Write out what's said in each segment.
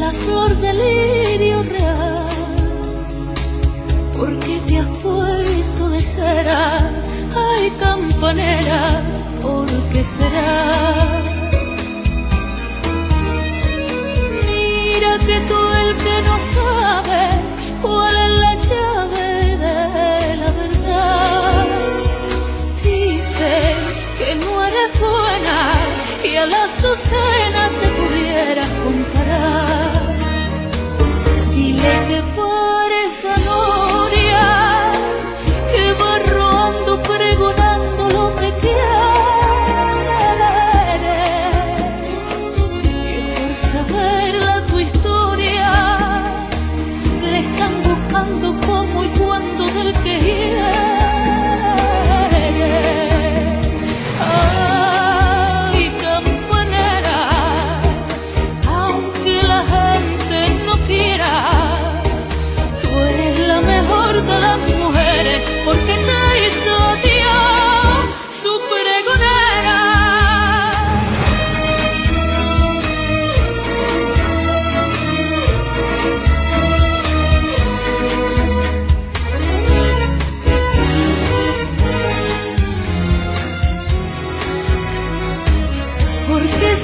la flor del lirio real, porque te has puesto de cera, ay campanera, porque será. Mira que tú el que no sabe a las azucenas te pudieras comparar. Dile que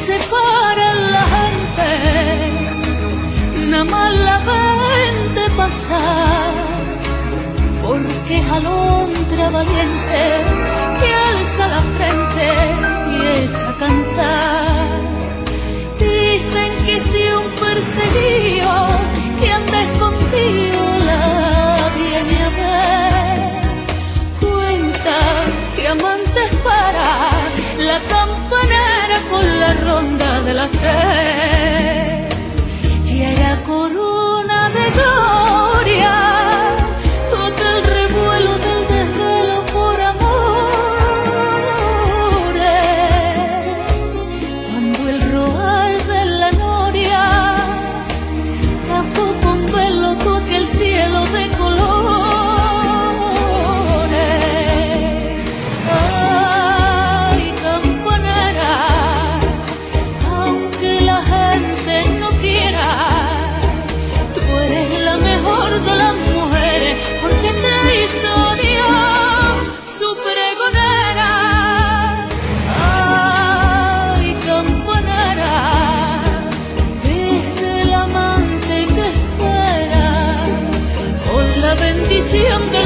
separa la gente, nada más la ven de pasar, porque alondra valiente que alza la frente y echa a cantar. treasure. siempre